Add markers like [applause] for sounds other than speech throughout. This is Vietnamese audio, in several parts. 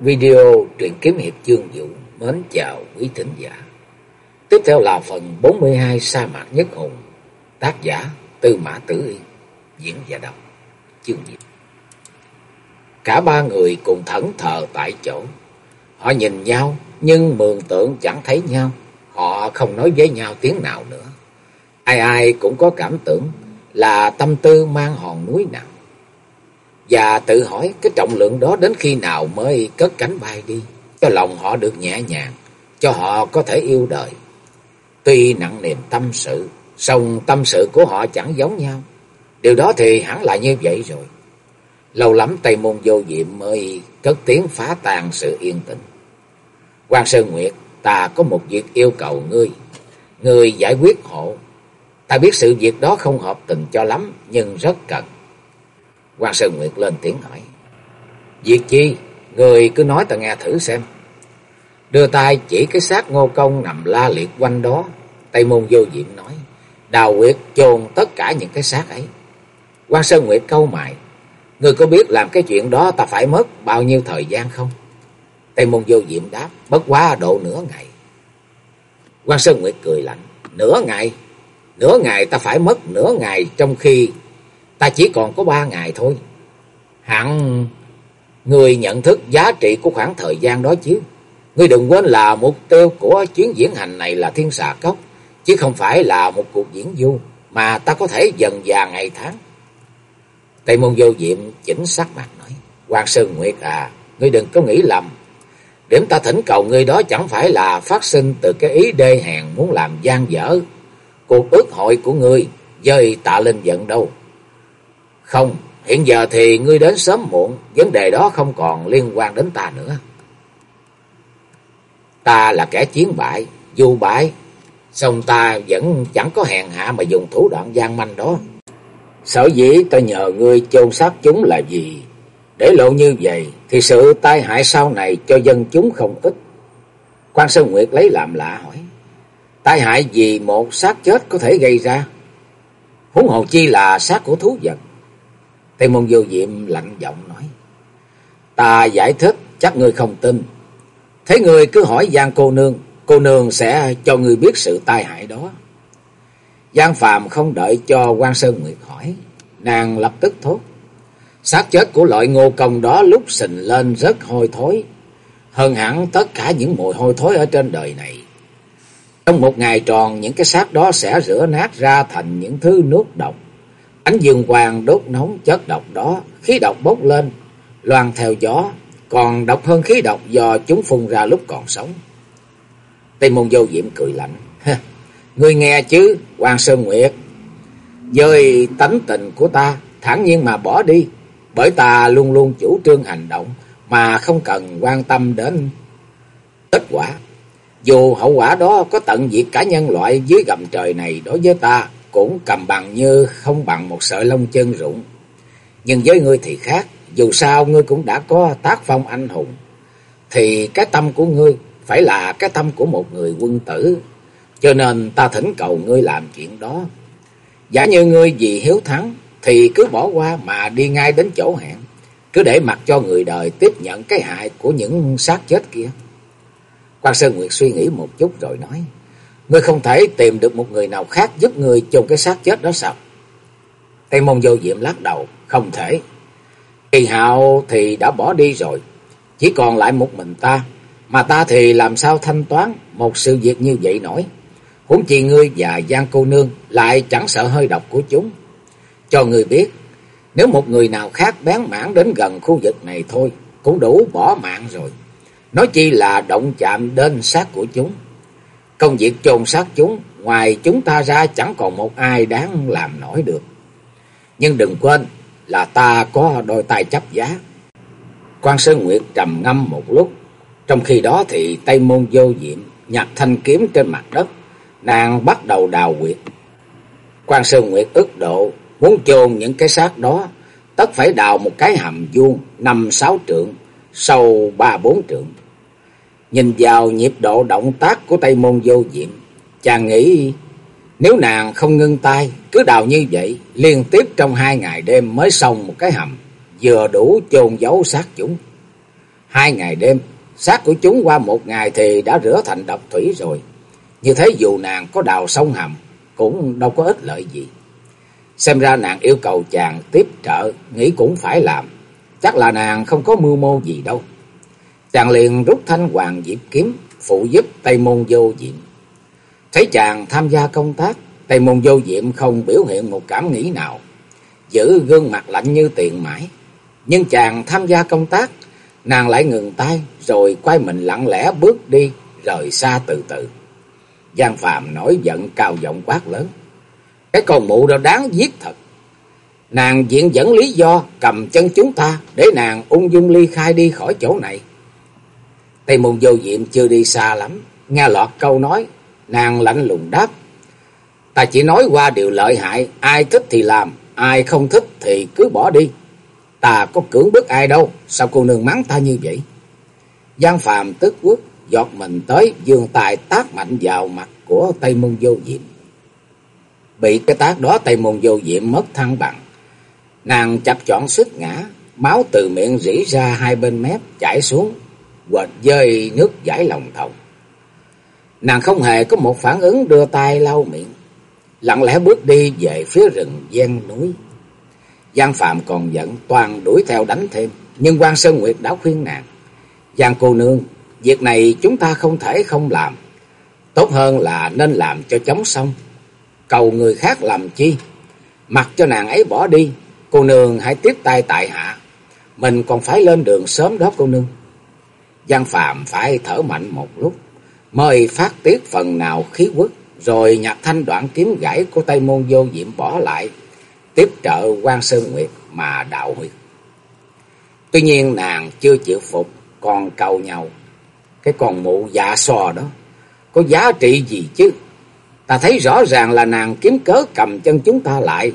Video truyện kiếm hiệp chương vũ mến chào quý thính giả. Tiếp theo là phần 42 sa mạc nhất hùng, tác giả Tư Mã Tử Yên, diễn giả đọc chương vũ. Cả ba người cùng thẫn thờ tại chỗ. Họ nhìn nhau nhưng mường tượng chẳng thấy nhau. Họ không nói với nhau tiếng nào nữa. Ai ai cũng có cảm tưởng là tâm tư mang hòn núi nặng và tự hỏi cái trọng lượng đó đến khi nào mới cất cánh bay đi, cho lòng họ được nhẹ nhàng, cho họ có thể yêu đời. Tuy nặng niềm tâm sự, song tâm sự của họ chẳng giống nhau. Điều đó thì hẳn là như vậy rồi. Lâu lắm Tây Môn Vô Diệm mới cất tiếng phá tan sự yên tĩnh. quan Sơn Nguyệt, ta có một việc yêu cầu ngươi. Ngươi giải quyết hộ. Ta biết sự việc đó không hợp tình cho lắm, nhưng rất cần. Quan Sơn Nguyệt lên tiếng hỏi. Việc chi? Người cứ nói ta nghe thử xem. Đưa tay chỉ cái xác ngô công nằm la liệt quanh đó. Tây môn vô diệm nói. Đào Nguyệt chôn tất cả những cái xác ấy. Quan Sơn Nguyệt câu mày. Người có biết làm cái chuyện đó ta phải mất bao nhiêu thời gian không? Tây môn vô diệm đáp. Bất quá độ nửa ngày. Quan Sơn Nguyệt cười lạnh. Nửa ngày? Nửa ngày ta phải mất nửa ngày trong khi ta chỉ còn có ba ngày thôi. Hẳn người nhận thức giá trị của khoảng thời gian đó chứ. Ngươi đừng quên là mục tiêu của chuyến diễn hành này là thiên xà cốc, chứ không phải là một cuộc diễn du mà ta có thể dần già ngày tháng. Tây môn vô diệm chỉnh sắc mặt nói, Hoàng Sơn Nguyệt à, ngươi đừng có nghĩ lầm. Điểm ta thỉnh cầu ngươi đó chẳng phải là phát sinh từ cái ý đê hèn muốn làm gian dở. Cuộc ước hội của ngươi dời tạ lên giận đâu. Không, hiện giờ thì ngươi đến sớm muộn, vấn đề đó không còn liên quan đến ta nữa. Ta là kẻ chiến bại, dù bại, song ta vẫn chẳng có hèn hạ mà dùng thủ đoạn gian manh đó. Sở dĩ ta nhờ ngươi chôn xác chúng là gì? Để lộ như vậy thì sự tai hại sau này cho dân chúng không ít. Quan Sơn Nguyệt lấy làm lạ hỏi. Tai hại gì một xác chết có thể gây ra? Huống hồ chi là xác của thú vật. Tây môn vô diệm lạnh giọng nói. Ta giải thích, chắc ngươi không tin. Thế ngươi cứ hỏi Giang cô nương. Cô nương sẽ cho ngươi biết sự tai hại đó. Giang Phàm không đợi cho quan Sơn Nguyệt hỏi. Nàng lập tức thốt. xác chết của loại ngô công đó lúc sình lên rất hôi thối. Hơn hẳn tất cả những mùi hôi thối ở trên đời này. Trong một ngày tròn, những cái xác đó sẽ rửa nát ra thành những thứ nước độc. Ánh dương quang đốt nóng chất độc đó, khí độc bốc lên, loan theo gió, còn độc hơn khí độc do chúng phun ra lúc còn sống. Tây môn vô diệm cười lạnh. Ngươi nghe chứ, Hoàng Sơn Nguyệt. với tánh tình của ta, thản nhiên mà bỏ đi. Bởi ta luôn luôn chủ trương hành động, mà không cần quan tâm đến kết quả. Dù hậu quả đó có tận diệt cả nhân loại dưới gầm trời này đối với ta, cũng cầm bằng như không bằng một sợi lông chân rụng. Nhưng với ngươi thì khác, dù sao ngươi cũng đã có tác phong anh hùng, thì cái tâm của ngươi phải là cái tâm của một người quân tử, cho nên ta thỉnh cầu ngươi làm chuyện đó. Giả như ngươi vì hiếu thắng, thì cứ bỏ qua mà đi ngay đến chỗ hẹn, cứ để mặc cho người đời tiếp nhận cái hại của những xác chết kia. Quan Sơn Nguyệt suy nghĩ một chút rồi nói, Ngươi không thể tìm được một người nào khác giúp ngươi chôn cái xác chết đó sao? Tây môn vô diệm lắc đầu, không thể. Kỳ hạo thì đã bỏ đi rồi, chỉ còn lại một mình ta, mà ta thì làm sao thanh toán một sự việc như vậy nổi. Huống chi ngươi và Giang cô nương lại chẳng sợ hơi độc của chúng. Cho ngươi biết, nếu một người nào khác bén mảng đến gần khu vực này thôi, cũng đủ bỏ mạng rồi. Nói chi là động chạm đến xác của chúng. Công việc chôn xác chúng, ngoài chúng ta ra chẳng còn một ai đáng làm nổi được. Nhưng đừng quên là ta có đôi tay chấp giá. Quan Sơn Nguyệt trầm ngâm một lúc. Trong khi đó thì Tây Môn Vô Diệm nhặt thanh kiếm trên mặt đất. Nàng bắt đầu đào quyệt. Quan Sơn Nguyệt ức độ muốn chôn những cái xác đó. Tất phải đào một cái hầm vuông năm sáu trượng, sâu ba bốn trượng. Nhìn vào nhịp độ động tác của Tây Môn Vô Diệm, chàng nghĩ nếu nàng không ngưng tay, cứ đào như vậy, liên tiếp trong hai ngày đêm mới xong một cái hầm, vừa đủ chôn giấu xác chúng. Hai ngày đêm, xác của chúng qua một ngày thì đã rửa thành độc thủy rồi. Như thế dù nàng có đào sông hầm, cũng đâu có ích lợi gì. Xem ra nàng yêu cầu chàng tiếp trợ, nghĩ cũng phải làm. Chắc là nàng không có mưu mô gì đâu. Chàng liền rút thanh hoàng diệp kiếm, phụ giúp Tây Môn Vô Diệm. Thấy chàng tham gia công tác, Tây Môn Vô Diệm không biểu hiện một cảm nghĩ nào, giữ gương mặt lạnh như tiền mãi. Nhưng chàng tham gia công tác, nàng lại ngừng tay, rồi quay mình lặng lẽ bước đi, rời xa từ từ. Giang Phạm nổi giận cao giọng quát lớn. Cái con mụ đó đáng giết thật. Nàng diện dẫn lý do cầm chân chúng ta để nàng ung dung ly khai đi khỏi chỗ này. Tây môn vô diệm chưa đi xa lắm, nghe lọt câu nói, nàng lạnh lùng đáp. Ta chỉ nói qua điều lợi hại, ai thích thì làm, ai không thích thì cứ bỏ đi. Ta có cưỡng bức ai đâu, sao cô nương mắng ta như vậy? Giang Phàm tức quốc, giọt mình tới, dương tài tác mạnh vào mặt của Tây Môn Vô Diệm. Bị cái tác đó Tây Môn Vô Diệm mất thăng bằng. Nàng chập chọn sức ngã, máu từ miệng rỉ ra hai bên mép, chảy xuống, quệt dơi nước giải lòng thòng. Nàng không hề có một phản ứng đưa tay lau miệng, lặng lẽ bước đi về phía rừng gian núi. Giang Phạm còn giận toàn đuổi theo đánh thêm, nhưng quan Sơn Nguyệt đã khuyên nàng. Giang cô nương, việc này chúng ta không thể không làm. Tốt hơn là nên làm cho chóng xong. Cầu người khác làm chi? Mặc cho nàng ấy bỏ đi, cô nương hãy tiếp tay tại hạ. Mình còn phải lên đường sớm đó cô nương. Giang Phạm phải thở mạnh một lúc, mới phát tiết phần nào khí quất, rồi nhặt thanh đoạn kiếm gãy của Tây Môn Vô Diệm bỏ lại, tiếp trợ quan Sơn Nguyệt mà đạo huyệt. Tuy nhiên nàng chưa chịu phục, còn cầu nhau. Cái con mụ dạ sò đó, có giá trị gì chứ? Ta thấy rõ ràng là nàng kiếm cớ cầm chân chúng ta lại,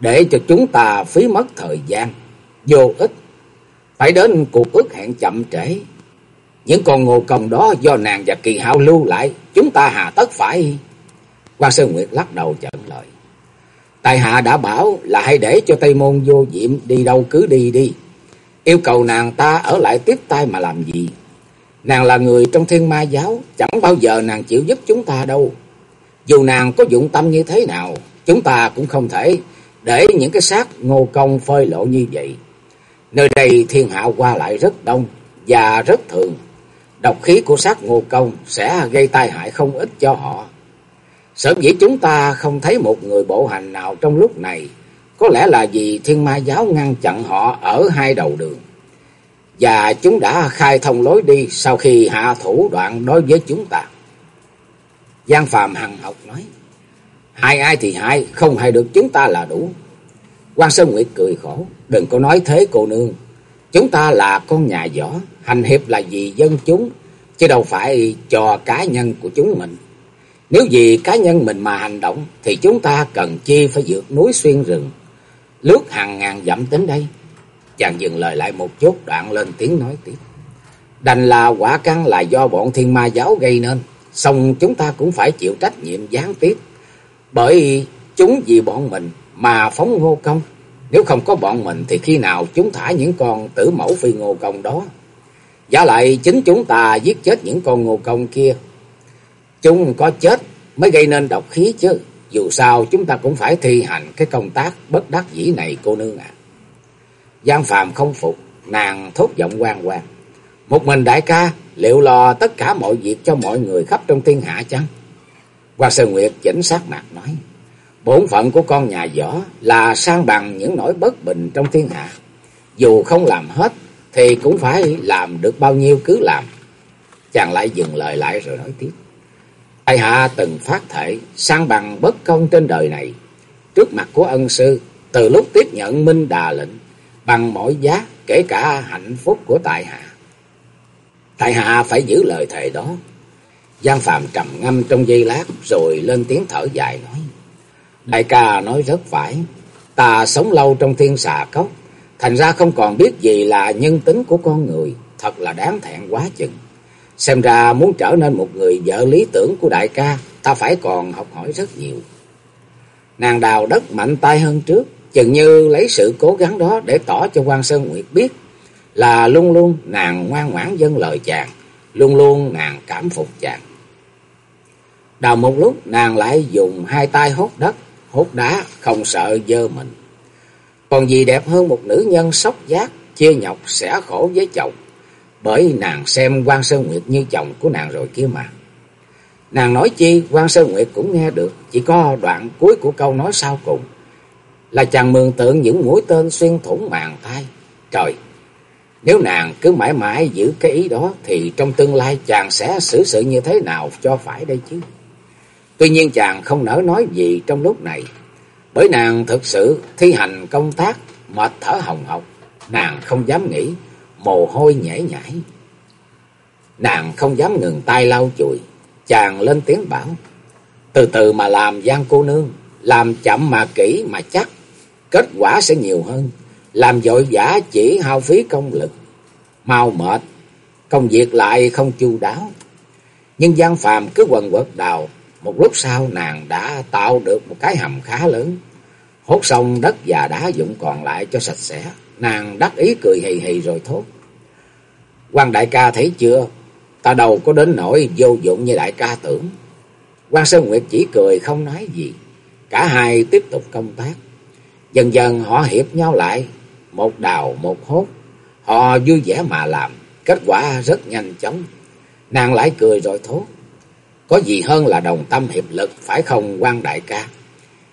để cho chúng ta phí mất thời gian, vô ích phải đến cuộc ước hẹn chậm trễ. Những con ngô công đó do nàng và kỳ hạo lưu lại, chúng ta hà tất phải... Quan Sơn Nguyệt lắc đầu chận lời. Tài hạ đã bảo là hãy để cho Tây Môn vô diệm đi đâu cứ đi đi. Yêu cầu nàng ta ở lại tiếp tay mà làm gì. Nàng là người trong thiên ma giáo, chẳng bao giờ nàng chịu giúp chúng ta đâu. Dù nàng có dụng tâm như thế nào, chúng ta cũng không thể để những cái xác ngô công phơi lộ như vậy. Nơi đây thiên hạ qua lại rất đông và rất thường. Độc khí của sát ngô công sẽ gây tai hại không ít cho họ. Sở dĩ chúng ta không thấy một người bộ hành nào trong lúc này, có lẽ là vì thiên ma giáo ngăn chặn họ ở hai đầu đường. Và chúng đã khai thông lối đi sau khi hạ thủ đoạn đối với chúng ta. Giang Phạm hằng học nói, hai ai thì hai, không hay được chúng ta là đủ quan Sơn Nguyệt cười khổ. Đừng có nói thế cô nương. Chúng ta là con nhà võ, hành hiệp là vì dân chúng, chứ đâu phải cho cá nhân của chúng mình. Nếu vì cá nhân mình mà hành động, thì chúng ta cần chi phải vượt núi xuyên rừng, lướt hàng ngàn dặm đến đây. Chàng dừng lời lại một chút đoạn lên tiếng nói tiếp. Đành là quả căn là do bọn thiên ma giáo gây nên, xong chúng ta cũng phải chịu trách nhiệm gián tiếp. Bởi chúng vì bọn mình mà phóng ngô công, nếu không có bọn mình thì khi nào chúng thả những con tử mẫu phi ngô công đó. Giả lại chính chúng ta giết chết những con ngô công kia. Chúng có chết mới gây nên độc khí chứ. Dù sao chúng ta cũng phải thi hành cái công tác bất đắc dĩ này cô nương ạ. Giang Phàm không phục, nàng thốt giọng quan quan. Một mình đại ca liệu lo tất cả mọi việc cho mọi người khắp trong thiên hạ chăng? Hoa Sơn Nguyệt chỉnh sát mặt nói. Bổn phận của con nhà võ là sang bằng những nỗi bất bình trong thiên hạ. Dù không làm hết thì cũng phải làm được bao nhiêu cứ làm. Chàng lại dừng lời lại rồi nói tiếp. Tại hạ từng phát thể sang bằng bất công trên đời này. Trước mặt của ân sư, từ lúc tiếp nhận minh đà lệnh, bằng mọi giá kể cả hạnh phúc của tại hạ. Tại hạ phải giữ lời thề đó. Giang Phạm trầm ngâm trong giây lát rồi lên tiếng thở dài nói. Đại ca nói rất phải. Ta sống lâu trong thiên xà cốc. Thành ra không còn biết gì là nhân tính của con người. Thật là đáng thẹn quá chừng. Xem ra muốn trở nên một người vợ lý tưởng của đại ca. Ta phải còn học hỏi rất nhiều. Nàng đào đất mạnh tay hơn trước. Chừng như lấy sự cố gắng đó để tỏ cho quan Sơn Nguyệt biết. là luôn luôn nàng ngoan ngoãn dân lời chàng, luôn luôn nàng cảm phục chàng. Đào một lúc nàng lại dùng hai tay hốt đất, hút đá, không sợ dơ mình. Còn gì đẹp hơn một nữ nhân sóc giác, chia nhọc, sẽ khổ với chồng. Bởi nàng xem quan Sơn Nguyệt như chồng của nàng rồi kia mà. Nàng nói chi, quan Sơn Nguyệt cũng nghe được, chỉ có đoạn cuối của câu nói sau cùng. Là chàng mường tượng những mũi tên xuyên thủng màng thai. Trời! Nếu nàng cứ mãi mãi giữ cái ý đó thì trong tương lai chàng sẽ xử sự như thế nào cho phải đây chứ? Tuy nhiên chàng không nỡ nói gì trong lúc này, bởi nàng thực sự thi hành công tác mệt thở hồng hộc, nàng không dám nghĩ, mồ hôi nhễ nhãi. Nàng không dám ngừng tay lau chùi, chàng lên tiếng bảo, từ từ mà làm gian cô nương, làm chậm mà kỹ mà chắc, kết quả sẽ nhiều hơn. Làm vội vã chỉ hao phí công lực, mau mệt, công việc lại không chu đáo. Nhưng gian Phàm cứ quần quật đào, một lúc sau nàng đã tạo được một cái hầm khá lớn. Hốt xong đất và đá dụng còn lại cho sạch sẽ, nàng đắc ý cười hì hì rồi thốt. quan đại ca thấy chưa, ta đâu có đến nỗi vô dụng như đại ca tưởng. quan Sơn Nguyệt chỉ cười không nói gì, cả hai tiếp tục công tác. Dần dần họ hiệp nhau lại, một đào một hốt. Họ vui vẻ mà làm, kết quả rất nhanh chóng. Nàng lại cười rồi thốt. Có gì hơn là đồng tâm hiệp lực, phải không quan đại ca?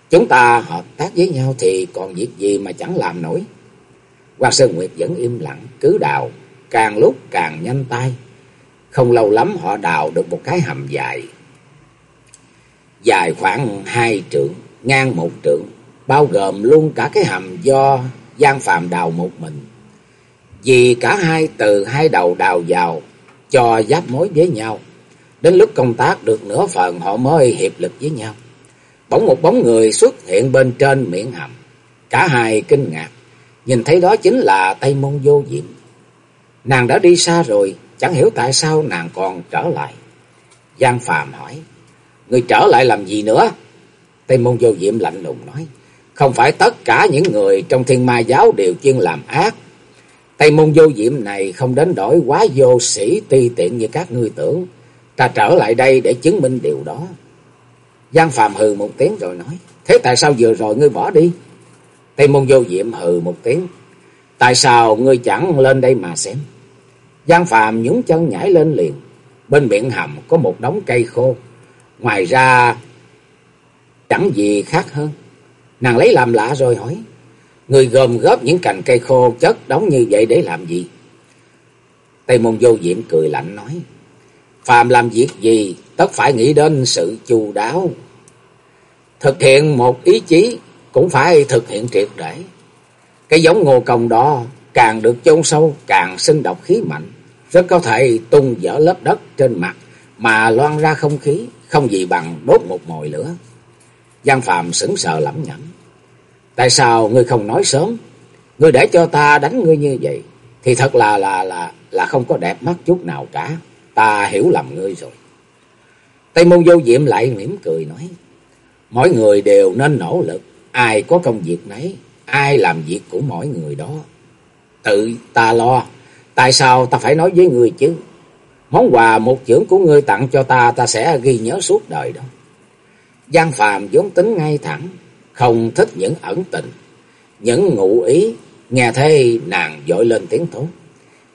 Chúng ta hợp tác với nhau thì còn việc gì mà chẳng làm nổi. quan Sơn Nguyệt vẫn im lặng, cứ đào, càng lúc càng nhanh tay. Không lâu lắm họ đào được một cái hầm dài. Dài khoảng hai trượng, ngang một trượng, bao gồm luôn cả cái hầm do Giang Phạm đào một mình. Vì cả hai từ hai đầu đào vào cho giáp mối với nhau. Đến lúc công tác được nửa phần, họ mới hiệp lực với nhau. Bỗng một bóng người xuất hiện bên trên miệng hầm. Cả hai kinh ngạc. Nhìn thấy đó chính là Tây Môn Vô Diệm. Nàng đã đi xa rồi. Chẳng hiểu tại sao nàng còn trở lại. Giang Phàm hỏi. Người trở lại làm gì nữa? Tây Môn Vô Diệm lạnh lùng nói. Không phải tất cả những người trong thiên ma giáo đều chuyên làm ác. Tây môn vô diệm này không đến đổi quá vô sĩ ti tiện như các ngươi tưởng. Ta trở lại đây để chứng minh điều đó. Giang Phạm hừ một tiếng rồi nói. Thế tại sao vừa rồi ngươi bỏ đi? Tây môn vô diệm hừ một tiếng. Tại sao ngươi chẳng lên đây mà xem? Giang Phạm nhúng chân nhảy lên liền. Bên miệng hầm có một đống cây khô. Ngoài ra, chẳng gì khác hơn. Nàng lấy làm lạ rồi hỏi. Người gom góp những cành cây khô chất đóng như vậy để làm gì? Tây môn vô diệm cười lạnh nói. Phàm làm việc gì tất phải nghĩ đến sự chu đáo. Thực hiện một ý chí cũng phải thực hiện triệt để. Cái giống ngô công đó càng được chôn sâu càng sinh độc khí mạnh. Rất có thể tung dở lớp đất trên mặt mà loan ra không khí, không gì bằng đốt một mồi lửa. Giang Phạm sững sờ lẩm nhẩm. Tại sao ngươi không nói sớm? Ngươi để cho ta đánh ngươi như vậy thì thật là là là là không có đẹp mắt chút nào cả. Ta hiểu lầm ngươi rồi. Tây môn vô diệm lại mỉm cười nói. Mỗi người đều nên nỗ lực. Ai có công việc nấy. Ai làm việc của mỗi người đó. Tự ta lo. Tại sao ta phải nói với ngươi chứ? Món quà một chưởng của ngươi tặng cho ta. Ta sẽ ghi nhớ suốt đời đó. Giang Phàm vốn tính ngay thẳng, không thích những ẩn tình, những ngụ ý, nghe thấy nàng dội lên tiếng thốt.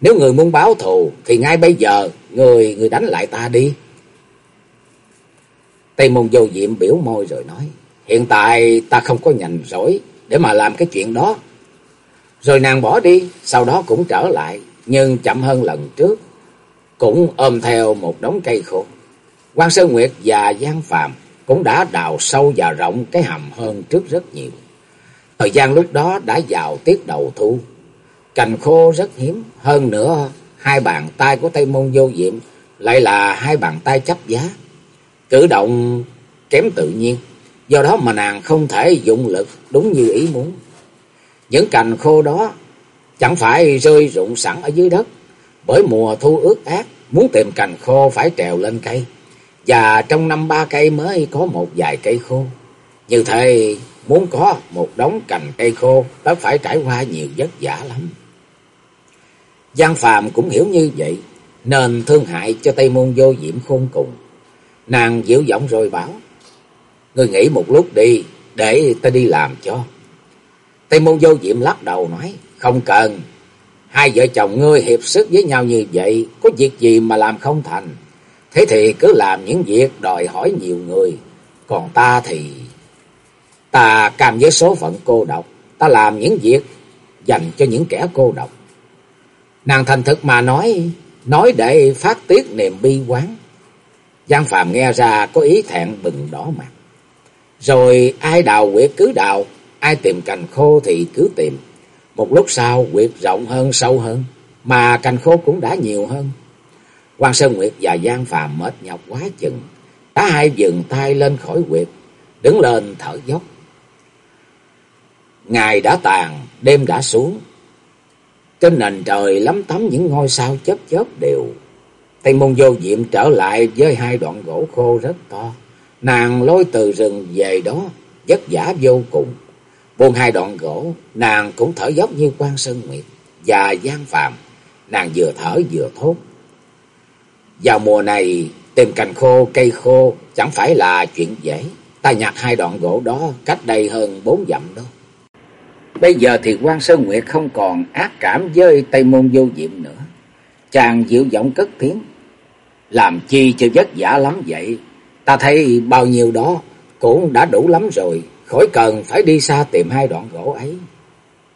Nếu người muốn báo thù thì ngay bây giờ người người đánh lại ta đi. Tây môn vô diệm biểu môi rồi nói, hiện tại ta không có nhành rỗi để mà làm cái chuyện đó. Rồi nàng bỏ đi, sau đó cũng trở lại, nhưng chậm hơn lần trước, cũng ôm theo một đống cây khô. quan Sơn Nguyệt và Giang Phàm cũng đã đào sâu và rộng cái hầm hơn trước rất nhiều. Thời gian lúc đó đã vào tiết đầu thu. Cành khô rất hiếm, hơn nữa hai bàn tay của Tây Môn Vô Diệm lại là hai bàn tay chấp giá. Cử động kém tự nhiên, do đó mà nàng không thể dụng lực đúng như ý muốn. Những cành khô đó chẳng phải rơi rụng sẵn ở dưới đất, bởi mùa thu ướt át, muốn tìm cành khô phải trèo lên cây. Và trong năm ba cây mới có một vài cây khô. Như thế muốn có một đống cành cây khô đã phải trải qua nhiều vất vả lắm. Giang Phàm cũng hiểu như vậy, nên thương hại cho Tây Môn Vô diễm khôn cùng. Nàng dịu giọng rồi bảo, Ngươi nghỉ một lúc đi, để ta đi làm cho. Tây Môn Vô Diệm lắc đầu nói, không cần. Hai vợ chồng ngươi hiệp sức với nhau như vậy, có việc gì mà làm không thành. Thế thì cứ làm những việc đòi hỏi nhiều người. Còn ta thì... Ta cam với số phận cô độc. Ta làm những việc dành cho những kẻ cô độc. Nàng thành thực mà nói, nói để phát tiết niềm bi quán. Giang Phàm nghe ra có ý thẹn bừng đỏ mặt. Rồi ai đào quyệt cứ đào, ai tìm cành khô thì cứ tìm. Một lúc sau quyệt rộng hơn sâu hơn, mà cành khô cũng đã nhiều hơn. Quan Sơn Nguyệt và Giang Phàm mệt nhọc quá chừng, cả hai dừng tay lên khỏi quyệt, đứng lên thở dốc. Ngày đã tàn, đêm đã xuống. Trên nền trời lắm tắm những ngôi sao chớp chớp đều. Tây môn vô diệm trở lại với hai đoạn gỗ khô rất to. Nàng lôi từ rừng về đó, vất vả vô cùng. Buông hai đoạn gỗ, nàng cũng thở dốc như quan Sơn Nguyệt và gian Phàm. Nàng vừa thở vừa thốt. Vào mùa này, tìm cành khô, cây khô chẳng phải là chuyện dễ. Ta nhặt hai đoạn gỗ đó cách đây hơn bốn dặm đó. Bây giờ thì quan Sơn Nguyệt không còn ác cảm với Tây Môn Vô Diệm nữa. Chàng dịu giọng cất tiếng. Làm chi cho vất vả lắm vậy? Ta thấy bao nhiêu đó cũng đã đủ lắm rồi. Khỏi cần phải đi xa tìm hai đoạn gỗ ấy.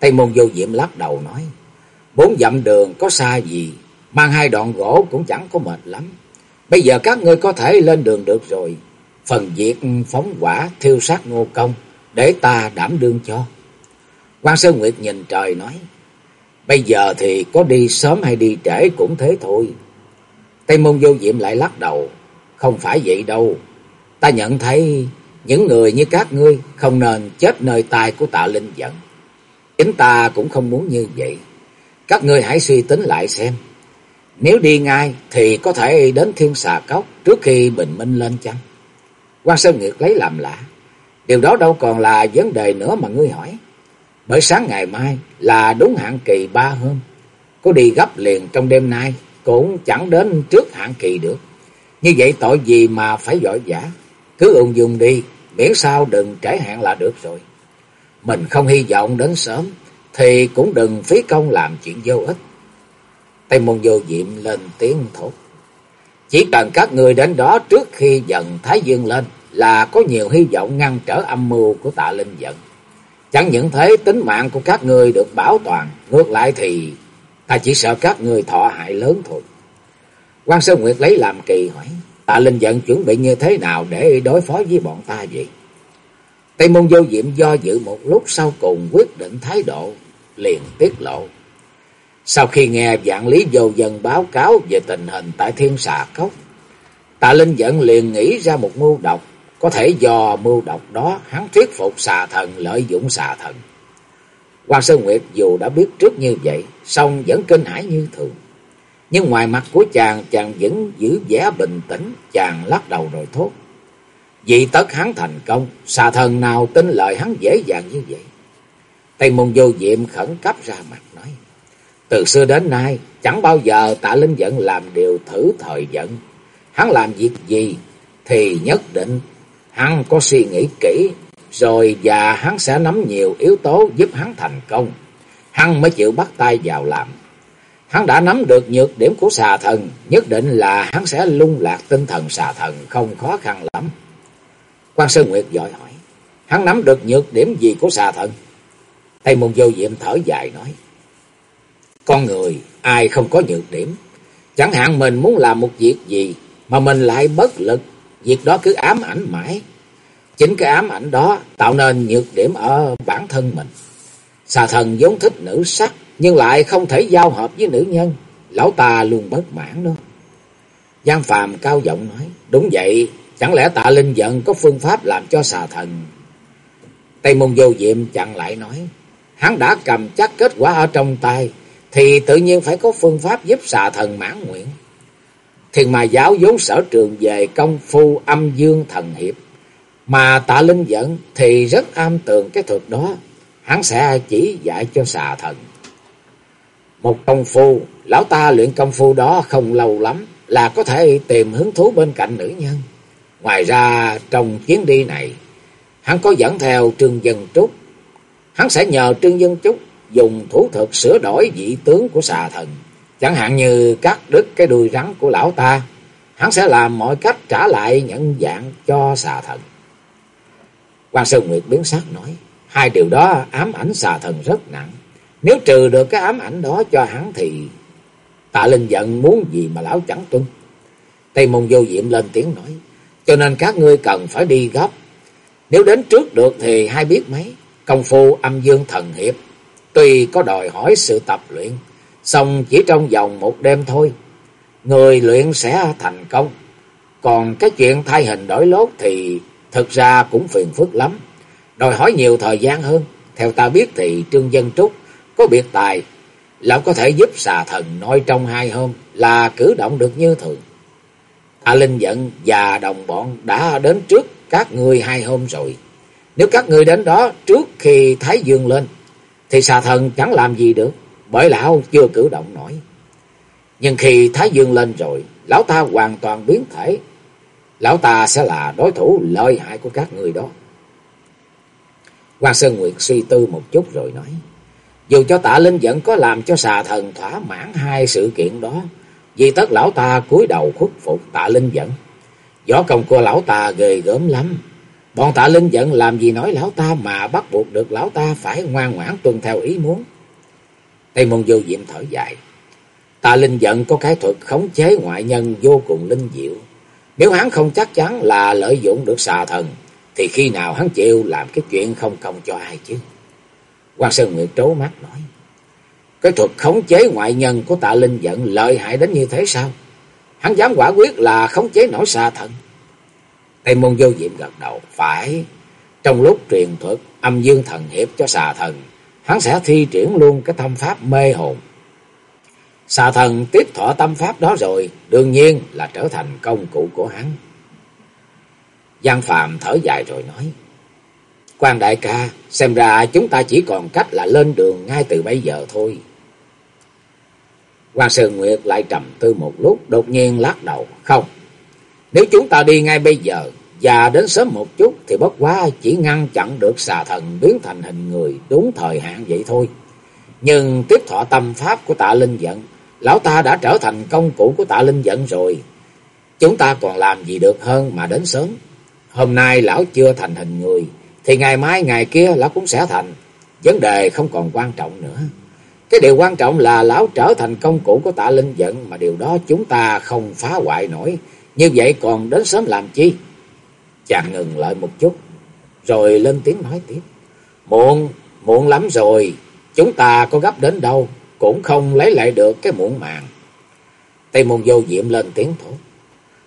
Tây Môn Vô Diệm lắc đầu nói. Bốn dặm đường có xa gì. Mang hai đoạn gỗ cũng chẳng có mệt lắm. Bây giờ các ngươi có thể lên đường được rồi. Phần việc phóng quả thiêu sát ngô công. Để ta đảm đương cho quan Sơn Nguyệt nhìn trời nói. Bây giờ thì có đi sớm hay đi trễ cũng thế thôi. Tây Môn Vô Diệm lại lắc đầu. Không phải vậy đâu. Ta nhận thấy những người như các ngươi không nên chết nơi tay của tạ linh giận. Chính ta cũng không muốn như vậy. Các ngươi hãy suy tính lại xem. Nếu đi ngay thì có thể đến thiên xà cốc trước khi bình minh lên chăng? quan Sơn Nguyệt lấy làm lạ. Điều đó đâu còn là vấn đề nữa mà ngươi hỏi. Bởi sáng ngày mai là đúng hạn kỳ ba hôm. Có đi gấp liền trong đêm nay cũng chẳng đến trước hạn kỳ được. Như vậy tội gì mà phải giỏi giả. Cứ ung dung đi, miễn sao đừng trễ hạn là được rồi. Mình không hy vọng đến sớm, thì cũng đừng phí công làm chuyện vô ích. Tây môn vô diệm lên tiếng thốt. Chỉ cần các người đến đó trước khi dần Thái Dương lên là có nhiều hy vọng ngăn trở âm mưu của tạ linh giận. Chẳng những thế tính mạng của các người được bảo toàn, ngược lại thì ta chỉ sợ các người thọ hại lớn thôi. quan Sơn Nguyệt lấy làm kỳ hỏi, tạ linh giận chuẩn bị như thế nào để đối phó với bọn ta vậy? Tây môn vô diệm do dự một lúc sau cùng quyết định thái độ, liền tiết lộ. Sau khi nghe dạng lý vô dân báo cáo về tình hình tại thiên xà cốc, tạ linh giận liền nghĩ ra một mưu độc, có thể do mưu độc đó hắn thuyết phục xà thần lợi dụng xà thần. Hoàng Sơn Nguyệt dù đã biết trước như vậy, song vẫn kinh hãi như thường. Nhưng ngoài mặt của chàng, chàng vẫn giữ vẻ bình tĩnh, chàng lắc đầu rồi thốt. Vì tất hắn thành công, xà thần nào tin lời hắn dễ dàng như vậy. Tây môn vô diệm khẩn cấp ra mặt nói. Từ xưa đến nay, chẳng bao giờ tạ linh giận làm điều thử thời giận. Hắn làm việc gì thì nhất định hắn có suy nghĩ kỹ, rồi và hắn sẽ nắm nhiều yếu tố giúp hắn thành công. Hắn mới chịu bắt tay vào làm. Hắn đã nắm được nhược điểm của xà thần, nhất định là hắn sẽ lung lạc tinh thần xà thần không khó khăn lắm. quan Sơn Nguyệt giỏi hỏi, hắn nắm được nhược điểm gì của xà thần? Tây Môn Vô Diệm thở dài nói, con người ai không có nhược điểm, chẳng hạn mình muốn làm một việc gì mà mình lại bất lực, việc đó cứ ám ảnh mãi. Chính cái ám ảnh đó tạo nên nhược điểm ở bản thân mình. Xà thần vốn thích nữ sắc, nhưng lại không thể giao hợp với nữ nhân. Lão ta luôn bất mãn đó. Giang Phàm cao giọng nói, đúng vậy, chẳng lẽ tạ linh giận có phương pháp làm cho xà thần. Tây môn vô diệm chặn lại nói, hắn đã cầm chắc kết quả ở trong tay, thì tự nhiên phải có phương pháp giúp xà thần mãn nguyện. Thiền mà giáo vốn sở trường về công phu âm dương thần hiệp, mà tạ linh dẫn thì rất am tường cái thuật đó, hắn sẽ chỉ dạy cho xà thần. một công phu, lão ta luyện công phu đó không lâu lắm là có thể tìm hứng thú bên cạnh nữ nhân. Ngoài ra trong chuyến đi này, hắn có dẫn theo Trương Dân Trúc. Hắn sẽ nhờ Trương Dân Trúc dùng thủ thuật sửa đổi vị tướng của xà thần. Chẳng hạn như cắt đứt cái đuôi rắn của lão ta, hắn sẽ làm mọi cách trả lại nhận dạng cho xà thần. Quan Sơn Nguyệt biến sắc nói, hai điều đó ám ảnh xà thần rất nặng. Nếu trừ được cái ám ảnh đó cho hắn thì tạ linh giận muốn gì mà lão chẳng tuân. Tây môn vô diệm lên tiếng nói, cho nên các ngươi cần phải đi gấp. Nếu đến trước được thì hai biết mấy, công phu âm dương thần hiệp, tuy có đòi hỏi sự tập luyện, xong chỉ trong vòng một đêm thôi, người luyện sẽ thành công. Còn cái chuyện thay hình đổi lốt thì thực ra cũng phiền phức lắm, đòi hỏi nhiều thời gian hơn. Theo ta biết thì Trương Dân Trúc có biệt tài, lão có thể giúp xà thần nói trong hai hôm là cử động được như thường. ta Linh giận và đồng bọn đã đến trước các ngươi hai hôm rồi. Nếu các ngươi đến đó trước khi Thái Dương lên, thì xà thần chẳng làm gì được, bởi lão chưa cử động nổi. Nhưng khi Thái Dương lên rồi, lão ta hoàn toàn biến thể. Lão ta sẽ là đối thủ lợi hại của các người đó. Hoàng Sơn Nguyệt suy tư một chút rồi nói. Dù cho tạ Linh vẫn có làm cho xà thần thỏa mãn hai sự kiện đó, vì tất lão ta cúi đầu khuất phục tạ Linh dẫn. Võ công của lão ta ghê gớm lắm. Bọn tạ Linh dẫn làm gì nói lão ta mà bắt buộc được lão ta phải ngoan ngoãn tuân theo ý muốn. Tây môn vô diệm thở dài. Tạ Linh giận có cái thuật khống chế ngoại nhân vô cùng linh diệu. Nếu hắn không chắc chắn là lợi dụng được xà thần, thì khi nào hắn chịu làm cái chuyện không công cho ai chứ? Quan Sơn Nguyệt trố mắt nói. Cái thuật khống chế ngoại nhân của tạ Linh giận lợi hại đến như thế sao? Hắn dám quả quyết là khống chế nổi xà thần. Tây môn vô diệm gật đầu. Phải, trong lúc truyền thuật âm dương thần hiệp cho xà thần, hắn sẽ thi triển luôn cái tâm pháp mê hồn. Xà thần tiếp thọ tâm pháp đó rồi, đương nhiên là trở thành công cụ của hắn. Giang Phạm thở dài rồi nói. quan đại ca, xem ra chúng ta chỉ còn cách là lên đường ngay từ bây giờ thôi. Quan Sơn Nguyệt lại trầm tư một lúc, đột nhiên lắc đầu. Không, nếu chúng ta đi ngay bây giờ và đến sớm một chút thì bất quá chỉ ngăn chặn được xà thần biến thành hình người đúng thời hạn vậy thôi. Nhưng tiếp thọ tâm pháp của tạ linh giận, lão ta đã trở thành công cụ của tạ linh giận rồi. Chúng ta còn làm gì được hơn mà đến sớm. Hôm nay lão chưa thành hình người, thì ngày mai ngày kia lão cũng sẽ thành. Vấn đề không còn quan trọng nữa. Cái điều quan trọng là lão trở thành công cụ của tạ linh giận mà điều đó chúng ta không phá hoại nổi. Như vậy còn đến sớm làm chi? Chàng ngừng lại một chút, rồi lên tiếng nói tiếp. Muộn, muộn lắm rồi, chúng ta có gấp đến đâu, cũng không lấy lại được cái muộn màng. Tây môn vô diệm lên tiếng thốt.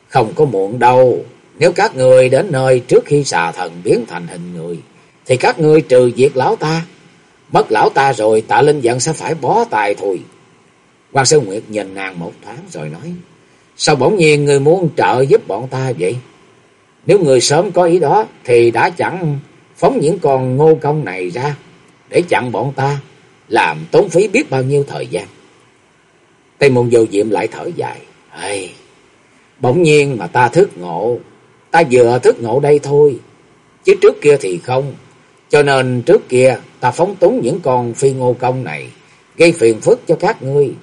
Không có muộn đâu, nếu các người đến nơi trước khi xà thần biến thành hình người, thì các ngươi trừ diệt lão ta. Mất lão ta rồi tạ linh giận sẽ phải bó tài thôi. Quan Sơn Nguyệt nhìn nàng một thoáng rồi nói. Sao bỗng nhiên người muốn trợ giúp bọn ta vậy? Nếu người sớm có ý đó thì đã chẳng phóng những con ngô công này ra để chặn bọn ta, làm tốn phí biết bao nhiêu thời gian. Tây môn vô diệm lại thở dài. Ây, bỗng nhiên mà ta thức ngộ, ta vừa thức ngộ đây thôi, chứ trước kia thì không. Cho nên trước kia ta phóng túng những con phi ngô công này, gây phiền phức cho các ngươi.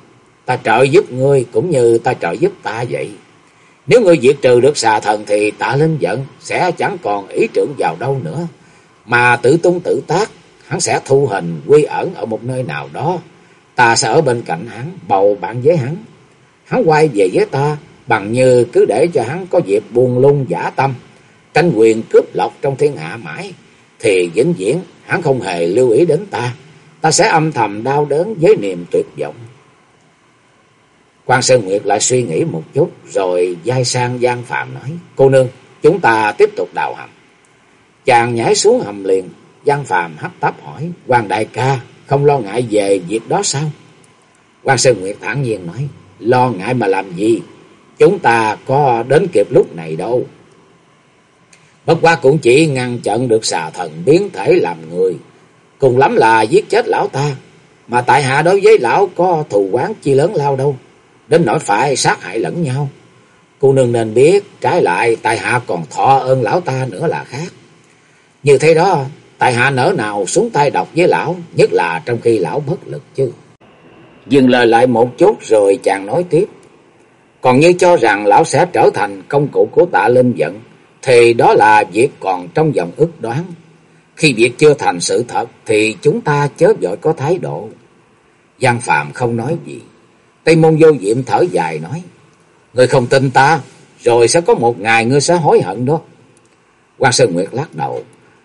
Ta trợ giúp ngươi cũng như ta trợ giúp ta vậy. Nếu ngươi diệt trừ được xà thần thì tạ linh giận sẽ chẳng còn ý tưởng vào đâu nữa. Mà tự tung tự tác, hắn sẽ thu hình quy ẩn ở một nơi nào đó. Ta sẽ ở bên cạnh hắn, bầu bạn với hắn. Hắn quay về với ta bằng như cứ để cho hắn có dịp buông lung giả tâm, tranh quyền cướp lọc trong thiên hạ mãi. Thì vĩnh viễn hắn không hề lưu ý đến ta. Ta sẽ âm thầm đau đớn với niềm tuyệt vọng. Quan Sơn Nguyệt lại suy nghĩ một chút, rồi dai sang gian Phạm nói, cô nương, chúng ta tiếp tục đào hầm. Chàng nhảy xuống hầm liền, Giang Phạm hấp tấp hỏi, Quan Đại ca, không lo ngại về việc đó sao? Quan Sơn Nguyệt thản nhiên nói, lo ngại mà làm gì, chúng ta có đến kịp lúc này đâu. Bất quá cũng chỉ ngăn chặn được xà thần biến thể làm người, cùng lắm là giết chết lão ta. Mà tại hạ đối với lão có thù quán chi lớn lao đâu. Đến nỗi phải sát hại lẫn nhau. Cô nương nên biết, trái lại tại hạ còn thọ ơn lão ta nữa là khác. Như thế đó, tại hạ nỡ nào xuống tay độc với lão, nhất là trong khi lão bất lực chứ. Dừng lời lại một chút rồi chàng nói tiếp. Còn như cho rằng lão sẽ trở thành công cụ của tạ linh giận, thì đó là việc còn trong dòng ước đoán. Khi việc chưa thành sự thật thì chúng ta chớ vội có thái độ. Giang Phạm không nói gì. Tây môn vô diệm thở dài nói. Ngươi không tin ta, rồi sẽ có một ngày ngươi sẽ hối hận đó. quan Sơn Nguyệt lắc đầu.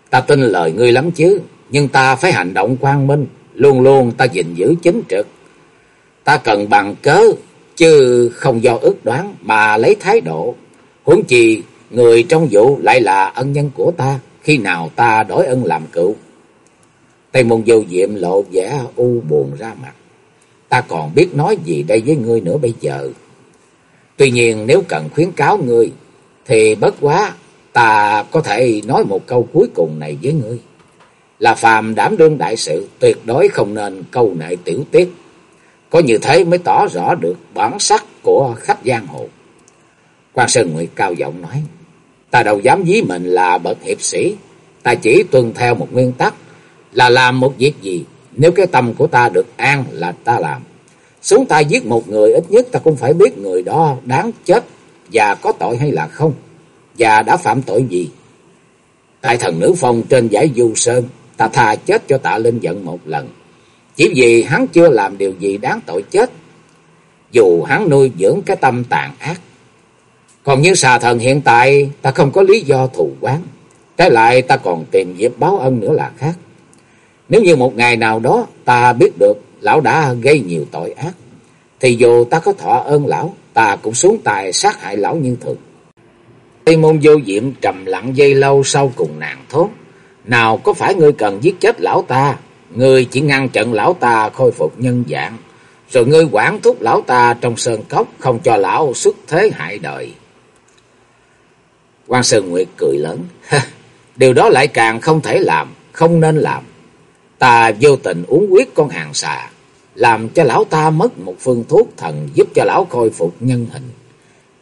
Ta tin lời ngươi lắm chứ, nhưng ta phải hành động quang minh. Luôn luôn ta gìn giữ chính trực. Ta cần bằng cớ, chứ không do ước đoán mà lấy thái độ. Huống chi, người trong vụ lại là ân nhân của ta khi nào ta đổi ân làm cựu. Tây môn vô diệm lộ vẻ u buồn ra mặt. Ta còn biết nói gì đây với ngươi nữa bây giờ. Tuy nhiên nếu cần khuyến cáo ngươi, thì bất quá ta có thể nói một câu cuối cùng này với ngươi. Là phàm đảm đương đại sự, tuyệt đối không nên câu nệ tiểu tiết. Có như thế mới tỏ rõ được bản sắc của khách giang hồ. Quan Sơn Nguyệt cao giọng nói. Ta đâu dám dí mình là bậc hiệp sĩ. Ta chỉ tuân theo một nguyên tắc là làm một việc gì. Nếu cái tâm của ta được an là ta làm. Xuống ta giết một người ít nhất ta cũng phải biết người đó đáng chết và có tội hay là không. Và đã phạm tội gì. Tại thần nữ phong trên giải du sơn, ta thà chết cho tạ linh giận một lần. Chỉ vì hắn chưa làm điều gì đáng tội chết. Dù hắn nuôi dưỡng cái tâm tàn ác còn như xà thần hiện tại, ta không có lý do thù quán. Trái lại, ta còn tìm dịp báo ân nữa là khác. Nếu như một ngày nào đó ta biết được lão đã gây nhiều tội ác. Thì dù ta có thọ ơn lão, ta cũng xuống tài sát hại lão như thường. Tây môn vô diệm trầm lặng dây lâu sau cùng nàng thốt. Nào có phải ngươi cần giết chết lão ta, ngươi chỉ ngăn chặn lão ta khôi phục nhân dạng. Rồi ngươi quản thúc lão ta trong sơn cốc không cho lão xuất thế hại đời. Quan Sơn Nguyệt cười lớn. [laughs] Điều đó lại càng không thể làm, không nên làm. Ta vô tình uống quyết con hàng xà, làm cho lão ta mất một phương thuốc thần giúp cho lão khôi phục nhân hình.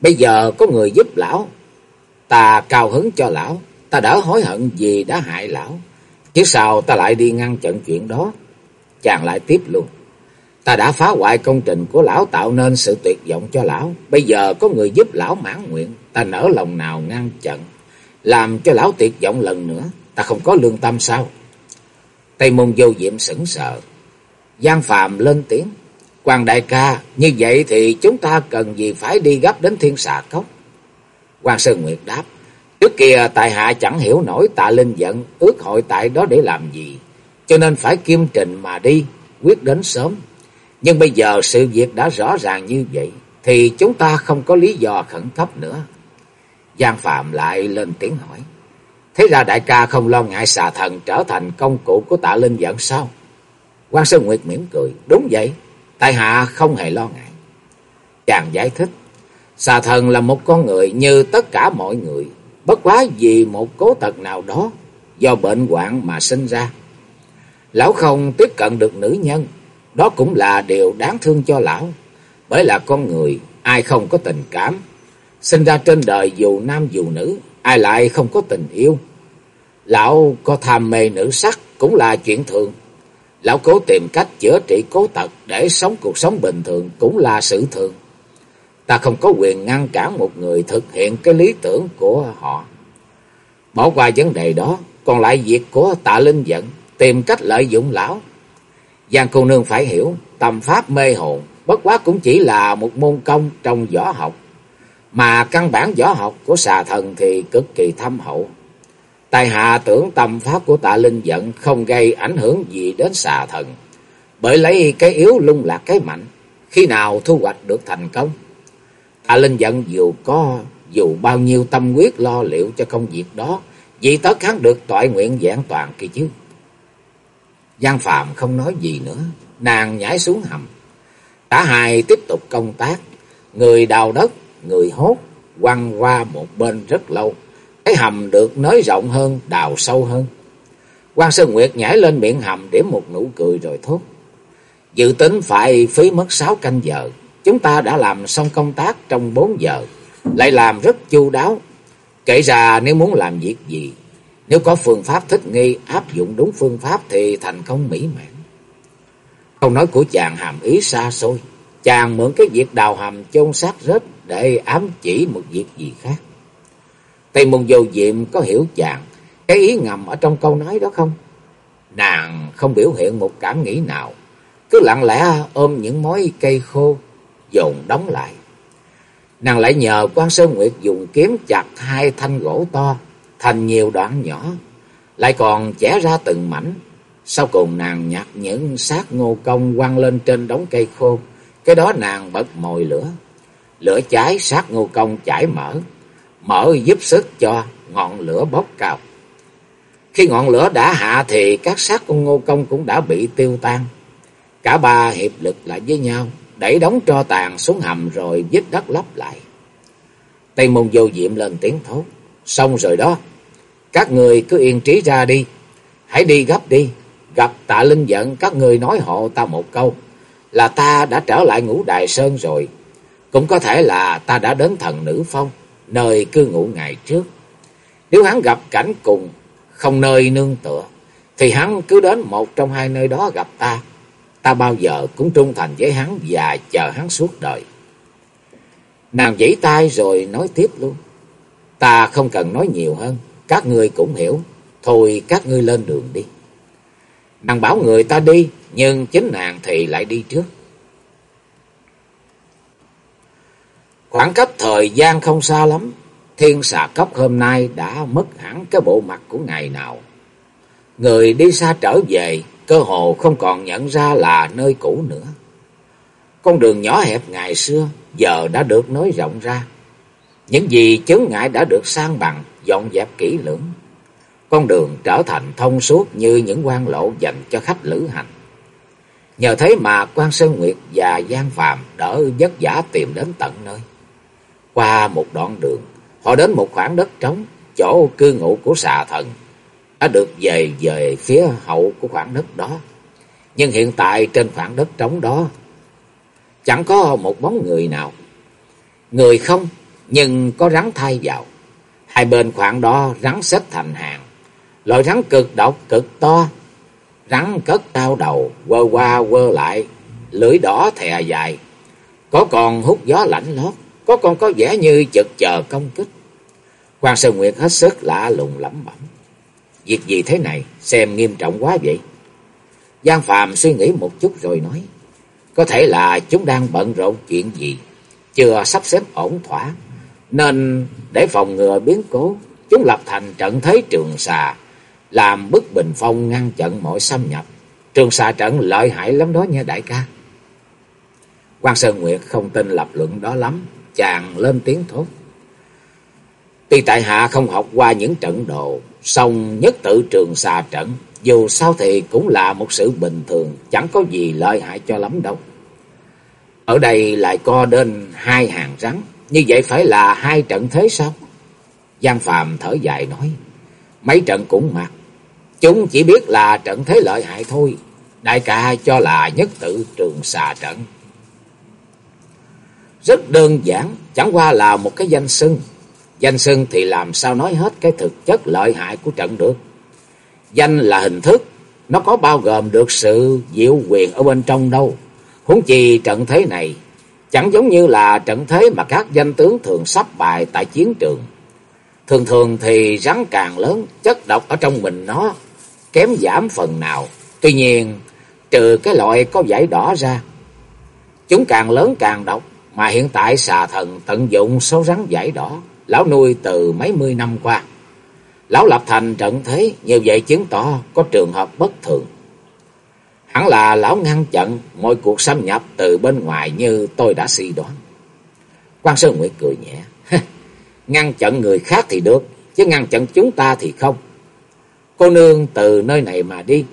Bây giờ có người giúp lão, ta cao hứng cho lão, ta đỡ hối hận vì đã hại lão. Chứ sao ta lại đi ngăn chặn chuyện đó? Chàng lại tiếp luôn. Ta đã phá hoại công trình của lão tạo nên sự tuyệt vọng cho lão. Bây giờ có người giúp lão mãn nguyện. Ta nỡ lòng nào ngăn chặn. Làm cho lão tuyệt vọng lần nữa. Ta không có lương tâm sao? Tây môn vô diệm sững sờ. Giang Phạm lên tiếng. Quan đại ca, như vậy thì chúng ta cần gì phải đi gấp đến thiên xà cốc? Quan Sơn Nguyệt đáp. Trước kia tại hạ chẳng hiểu nổi tạ linh giận ước hội tại đó để làm gì. Cho nên phải kiêm trình mà đi, quyết đến sớm. Nhưng bây giờ sự việc đã rõ ràng như vậy, thì chúng ta không có lý do khẩn cấp nữa. Giang Phạm lại lên tiếng hỏi. Thế ra đại ca không lo ngại xà thần trở thành công cụ của tạ linh giận sao? quan Sơn Nguyệt mỉm cười. Đúng vậy, tại hạ không hề lo ngại. Chàng giải thích. Xà thần là một con người như tất cả mọi người. Bất quá vì một cố tật nào đó, do bệnh hoạn mà sinh ra. Lão không tiếp cận được nữ nhân, đó cũng là điều đáng thương cho lão. Bởi là con người, ai không có tình cảm. Sinh ra trên đời dù nam dù nữ, ai lại không có tình yêu. Lão có tham mê nữ sắc cũng là chuyện thường. Lão cố tìm cách chữa trị cố tật để sống cuộc sống bình thường cũng là sự thường. Ta không có quyền ngăn cản một người thực hiện cái lý tưởng của họ. Bỏ qua vấn đề đó, còn lại việc của tạ linh giận, tìm cách lợi dụng lão Giang cô nương phải hiểu, tầm pháp mê hồn, bất quá cũng chỉ là một môn công trong võ học. Mà căn bản võ học của xà thần thì cực kỳ thâm hậu. Tài hạ tưởng tâm pháp của tạ linh giận không gây ảnh hưởng gì đến xà thần. Bởi lấy cái yếu lung lạc cái mạnh, khi nào thu hoạch được thành công. Tạ linh giận dù có, dù bao nhiêu tâm quyết lo liệu cho công việc đó, vì tất hắn được tội nguyện giảng toàn kia chứ. Giang Phạm không nói gì nữa, nàng nhảy xuống hầm. Cả hai tiếp tục công tác, người đào đất, người hốt, quăng qua một bên rất lâu. Cái hầm được nới rộng hơn, đào sâu hơn. Quan Sơn Nguyệt nhảy lên miệng hầm điểm một nụ cười rồi thốt. Dự tính phải phí mất sáu canh giờ. Chúng ta đã làm xong công tác trong bốn giờ. Lại làm rất chu đáo. Kể ra nếu muốn làm việc gì. Nếu có phương pháp thích nghi áp dụng đúng phương pháp thì thành công mỹ mãn. Câu nói của chàng hàm ý xa xôi. Chàng mượn cái việc đào hầm chôn xác rết để ám chỉ một việc gì khác. Tây môn vô diệm có hiểu chàng cái ý ngầm ở trong câu nói đó không? Nàng không biểu hiện một cảm nghĩ nào. Cứ lặng lẽ ôm những mối cây khô, dồn đóng lại. Nàng lại nhờ quan Sơn Nguyệt dùng kiếm chặt hai thanh gỗ to thành nhiều đoạn nhỏ. Lại còn chẻ ra từng mảnh. Sau cùng nàng nhặt những xác ngô công quăng lên trên đống cây khô. Cái đó nàng bật mồi lửa. Lửa cháy, xác ngô công chảy mở. Mở giúp sức cho ngọn lửa bốc cao. Khi ngọn lửa đã hạ thì các xác con ngô công cũng đã bị tiêu tan. Cả ba hiệp lực lại với nhau, đẩy đóng tro tàn xuống hầm rồi dứt đất lấp lại. Tây môn vô diệm lên tiếng thốt. Xong rồi đó, các người cứ yên trí ra đi. Hãy đi gấp đi, gặp tạ linh giận các người nói hộ ta một câu. Là ta đã trở lại ngũ đại sơn rồi. Cũng có thể là ta đã đến thần nữ phong, nơi cư ngụ ngày trước. Nếu hắn gặp cảnh cùng không nơi nương tựa, thì hắn cứ đến một trong hai nơi đó gặp ta. Ta bao giờ cũng trung thành với hắn và chờ hắn suốt đời. Nàng giãy tay rồi nói tiếp luôn. Ta không cần nói nhiều hơn, các ngươi cũng hiểu. Thôi các ngươi lên đường đi. Nàng bảo người ta đi, nhưng chính nàng thì lại đi trước. Khoảng cách thời gian không xa lắm, thiên xà cốc hôm nay đã mất hẳn cái bộ mặt của ngày nào. Người đi xa trở về, cơ hồ không còn nhận ra là nơi cũ nữa. Con đường nhỏ hẹp ngày xưa giờ đã được nối rộng ra. Những gì chướng ngại đã được sang bằng, dọn dẹp kỹ lưỡng. Con đường trở thành thông suốt như những quan lộ dành cho khách lữ hành. Nhờ thế mà quan Sơn Nguyệt và Giang Phạm đỡ vất vả tìm đến tận nơi. Qua một đoạn đường, Họ đến một khoảng đất trống, chỗ cư ngụ của xà thần, đã được về về phía hậu của khoảng đất đó. Nhưng hiện tại trên khoảng đất trống đó, chẳng có một bóng người nào. Người không, nhưng có rắn thay vào. Hai bên khoảng đó rắn xếp thành hàng. Loại rắn cực độc, cực to. Rắn cất cao đầu, quơ qua quơ lại, lưỡi đỏ thè dài. Có còn hút gió lạnh lót, có con có vẻ như chật chờ công kích. Quan Sơn Nguyệt hết sức lạ lùng lẩm bẩm. Việc gì thế này, xem nghiêm trọng quá vậy. Giang Phàm suy nghĩ một chút rồi nói. Có thể là chúng đang bận rộn chuyện gì, chưa sắp xếp ổn thỏa. Nên để phòng ngừa biến cố, chúng lập thành trận thế trường xà, làm bức bình phong ngăn chặn mọi xâm nhập. Trường xà trận lợi hại lắm đó nha đại ca. Quan Sơn Nguyệt không tin lập luận đó lắm, chàng lên tiếng thốt. Tuy tại hạ không học qua những trận đồ, song nhất tự trường xà trận, dù sao thì cũng là một sự bình thường, chẳng có gì lợi hại cho lắm đâu. Ở đây lại co đến hai hàng rắn, như vậy phải là hai trận thế sao? Giang Phàm thở dài nói, mấy trận cũng mặc, chúng chỉ biết là trận thế lợi hại thôi, đại ca cho là nhất tự trường xà trận. Rất đơn giản, chẳng qua là một cái danh xưng, Danh xưng thì làm sao nói hết cái thực chất lợi hại của trận được. Danh là hình thức, nó có bao gồm được sự diệu quyền ở bên trong đâu. Huống chi trận thế này, chẳng giống như là trận thế mà các danh tướng thường sắp bài tại chiến trường. Thường thường thì rắn càng lớn, chất độc ở trong mình nó kém giảm phần nào. Tuy nhiên, trừ cái loại có giải đỏ ra, chúng càng lớn càng độc, mà hiện tại xà thần tận dụng số rắn giải đỏ lão nuôi từ mấy mươi năm qua. Lão lập thành trận thế, như vậy chứng tỏ có trường hợp bất thường. Hẳn là lão ngăn chặn mọi cuộc xâm nhập từ bên ngoài như tôi đã suy đoán. Quan Sơn Nguyệt cười nhẹ. [laughs] ngăn chặn người khác thì được, chứ ngăn chặn chúng ta thì không. Cô nương từ nơi này mà đi.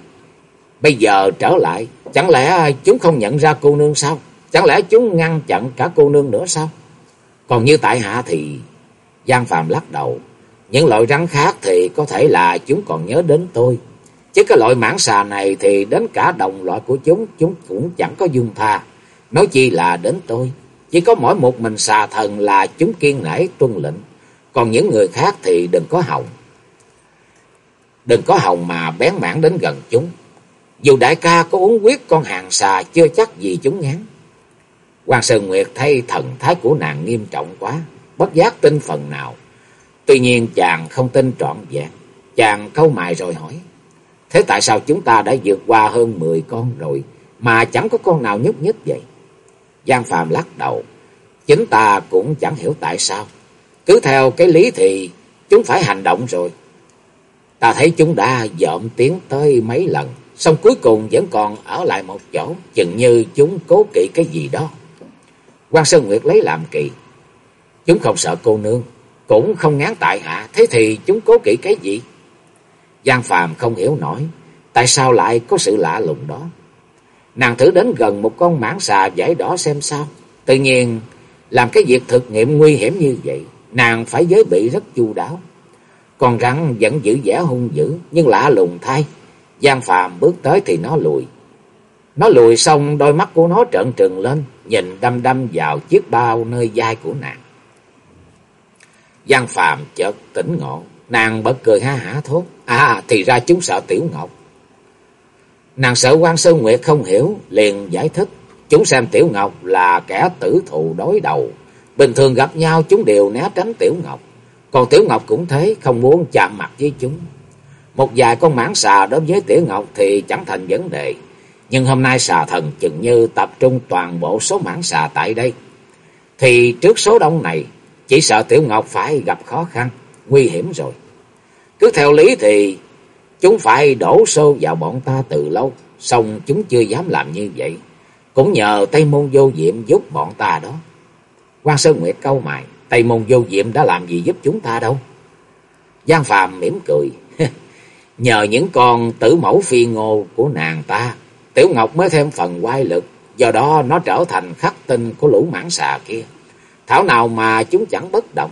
Bây giờ trở lại, chẳng lẽ chúng không nhận ra cô nương sao? Chẳng lẽ chúng ngăn chặn cả cô nương nữa sao? Còn như tại hạ thì Giang Phạm lắc đầu. Những loại rắn khác thì có thể là chúng còn nhớ đến tôi. Chứ cái loại mãng xà này thì đến cả đồng loại của chúng, chúng cũng chẳng có dung tha. Nói chi là đến tôi. Chỉ có mỗi một mình xà thần là chúng kiên nể tuân lệnh. Còn những người khác thì đừng có hòng. Đừng có hòng mà bén mảng đến gần chúng. Dù đại ca có uống quyết con hàng xà chưa chắc gì chúng ngán. Hoàng Sơn Nguyệt thấy thần thái của nàng nghiêm trọng quá, bất giác tin phần nào. Tuy nhiên chàng không tin trọn vẹn, chàng câu mài rồi hỏi. Thế tại sao chúng ta đã vượt qua hơn 10 con rồi mà chẳng có con nào nhúc nhích vậy? Giang Phàm lắc đầu, chính ta cũng chẳng hiểu tại sao. Cứ theo cái lý thì chúng phải hành động rồi. Ta thấy chúng đã dợm tiến tới mấy lần, xong cuối cùng vẫn còn ở lại một chỗ, chừng như chúng cố kỵ cái gì đó quan Sơn Nguyệt lấy làm kỳ. Chúng không sợ cô nương, cũng không ngán tại hạ, thế thì chúng cố kỵ cái gì? Giang Phàm không hiểu nổi, tại sao lại có sự lạ lùng đó. Nàng thử đến gần một con mãng xà vảy đỏ xem sao. Tự nhiên, làm cái việc thực nghiệm nguy hiểm như vậy, nàng phải giới bị rất chu đáo. Con rắn vẫn giữ vẻ hung dữ, nhưng lạ lùng thay. Giang Phàm bước tới thì nó lùi. Nó lùi xong đôi mắt của nó trợn trừng lên, nhìn đăm đăm vào chiếc bao nơi vai của nàng. Giang Phàm chợt tỉnh ngộ, nàng bật cười ha hả thốt. À thì ra chúng sợ Tiểu Ngọc. Nàng sợ quan Sơn Nguyệt không hiểu, liền giải thích. Chúng xem Tiểu Ngọc là kẻ tử thù đối đầu. Bình thường gặp nhau chúng đều né tránh Tiểu Ngọc. Còn Tiểu Ngọc cũng thế, không muốn chạm mặt với chúng. Một vài con mãng xà đối với Tiểu Ngọc thì chẳng thành vấn đề. Nhưng hôm nay xà thần chừng như tập trung toàn bộ số mãn xà tại đây. Thì trước số đông này, chỉ sợ Tiểu Ngọc phải gặp khó khăn, nguy hiểm rồi. Cứ theo lý thì chúng phải đổ xô vào bọn ta từ lâu, xong chúng chưa dám làm như vậy. Cũng nhờ Tây Môn Vô Diệm giúp bọn ta đó. quan Sơn Nguyệt câu mày, Tây Môn Vô Diệm đã làm gì giúp chúng ta đâu? Giang Phàm mỉm cười. [laughs] Nhờ những con tử mẫu phi ngô của nàng ta, Tiểu Ngọc mới thêm phần quay lực, do đó nó trở thành khắc tinh của lũ mãng xà kia. Thảo nào mà chúng chẳng bất động.